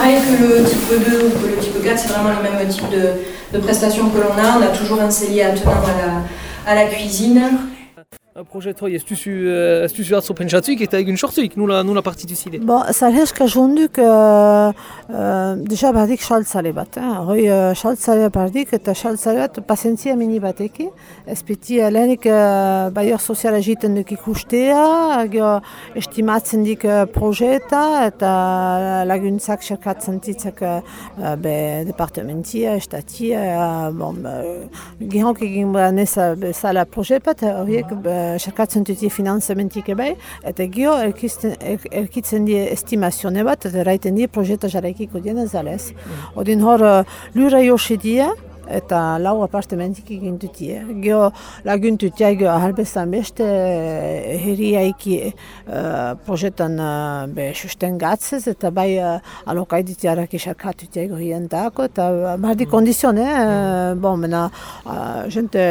pareil que le type 2 ou le type 4, c'est vraiment le même type de, prestations que l'on a. On a toujours un cellier à à la cuisine. Projet hoi ez duzu, ez duzu atzo pentsatzuik eta egin sortzuik, nula, nula partitu zide? Bo, zarheska jonduk deja bardik saltzale bat. Hoi saltzale bardik eta saltzale bat pasentzia mini bateki. Ez peti lehenik baior soziala egiten duk ikustea, gio estimatzen dik projeta eta laguntzak xerkatzen ditzak uh, be departamentia, estatia, uh, bon, sarkatzen dut finanzamentik ebai, eta gio erkitzen die estimazione bat, eta raiten die proieta jarraikiko dien ezalez. Mm. Odin hor, lura josi die, eta lau apartamentik egin dutie. Gio lagun dutia gio ahalbezan beste herriaiki uh, projetan uh, be susten gatzez, eta bai uh, alokai dutiarak isarkatu dutia hien dako, eta mardi mm. kondizione, uh, bon, mena, uh, jente,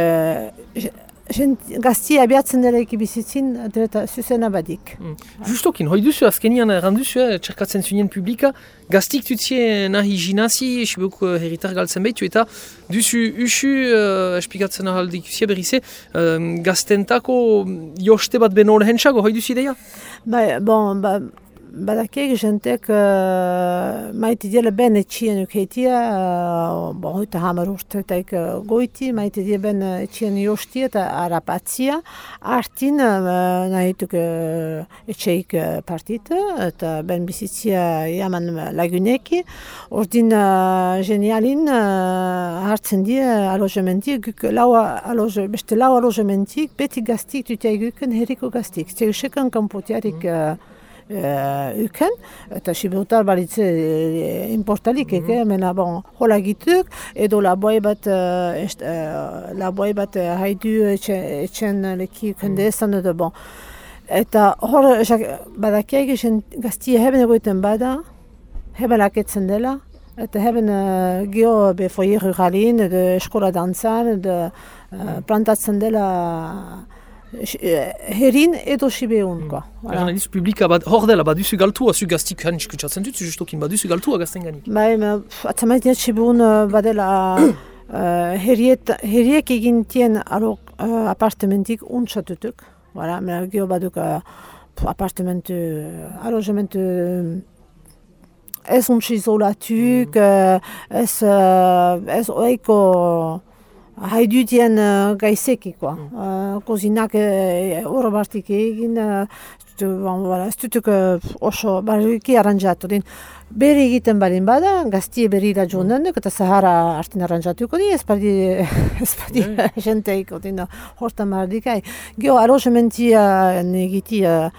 gazti abiatzen dela ekibizitzin, dreta zuzena badik. Mm. Justokin, hoi duzu, azkenian erranduzu, eh, txerkatzen zunien publika, gaztik tutzie nahi jinazi, esibuk uh, herritar galtzen behitu, eta duzu usu, uh, espikatzen ahaldik usia berrize, uh, gaztentako joste bat beno lehentxago, hoi duzu ideia? Bai, bon, ba, Badakiek jentek uh, maite diela ben etxien ukeitia, uh, bo hoita hamar urteetak uh, goiti, maite diela ben etxien jostia eta arapatzia. Artin uh, nahituk uh, etxeik uh, partit, eta ben bizitzia jaman laguneki. Ordin uh, genialin uh, hartzen die alojamenti, guk lau aloje, beste lau alojementik, beti gaztik tutea guken herriko gaztik. Zerusekan kampotiarik uh, uken, eta siburutar balitze e, importalik, mm -hmm. mena bon, hola gituk, edo laboi bat, uh, est, uh, laboi bat uh, haidu etxen leki ukende ezan edo bon. Eta hor, badakiak esen gaztia heben egoiten bada, heben laketzen dela, eta heben uh, gio be foyer ruralin, edo eskola dantzan, edo uh, plantatzen dela herin edo sibeun. Mm. Voilà. Erran publika bat, hor dela, bat duzu galtua, zu gaztik hain iskutsatzen dut, justokin, bat duzu galtua gazten ganik. Bai, atzamait diat sibeun badela uh, heriet, heriek egin tien alo uh, apartamentik untsatutuk. Voilà, mena gio baduk uh, apartamentu, uh, alojamentu ez untsi izolatuk, mm. ez, uh, ez oiko haidutien uh, gaizeki, quoi. Mm. Uh, kozinak uh, oro bartik egin, uh, ez dutuk uh, oso barriki aranjatu. Din, beri egiten barin bada, gaztie berri da joan eta Sahara hartin aranjatuko di, ez badi, ez badi mm. jenteiko, din, hortan bardikai. Gio, arrozementia negiti, uh,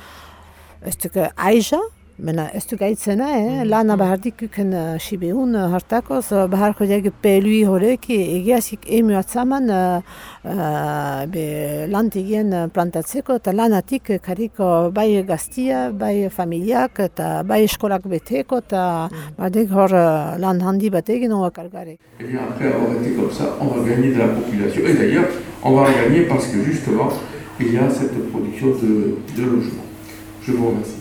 ez duk, aiza, Mena ez du gaitzena, eh? Mm. lana bahardik uken uh, sibeun uh, hartako, so baharko diag pelui horrek egiazik emu atzaman uh, uh, be lant egien plantatzeko eta lanatik kariko bai gaztia, bai familiak eta bai eskolak beteko eta mm. badek hor uh, lan handi bat egin hori kargarek. Et bien après été comme ça, on va gagner de la population. Et d'ailleurs, on va gagner parce que justement, il y a cette production de, de logement. Je vous remercie.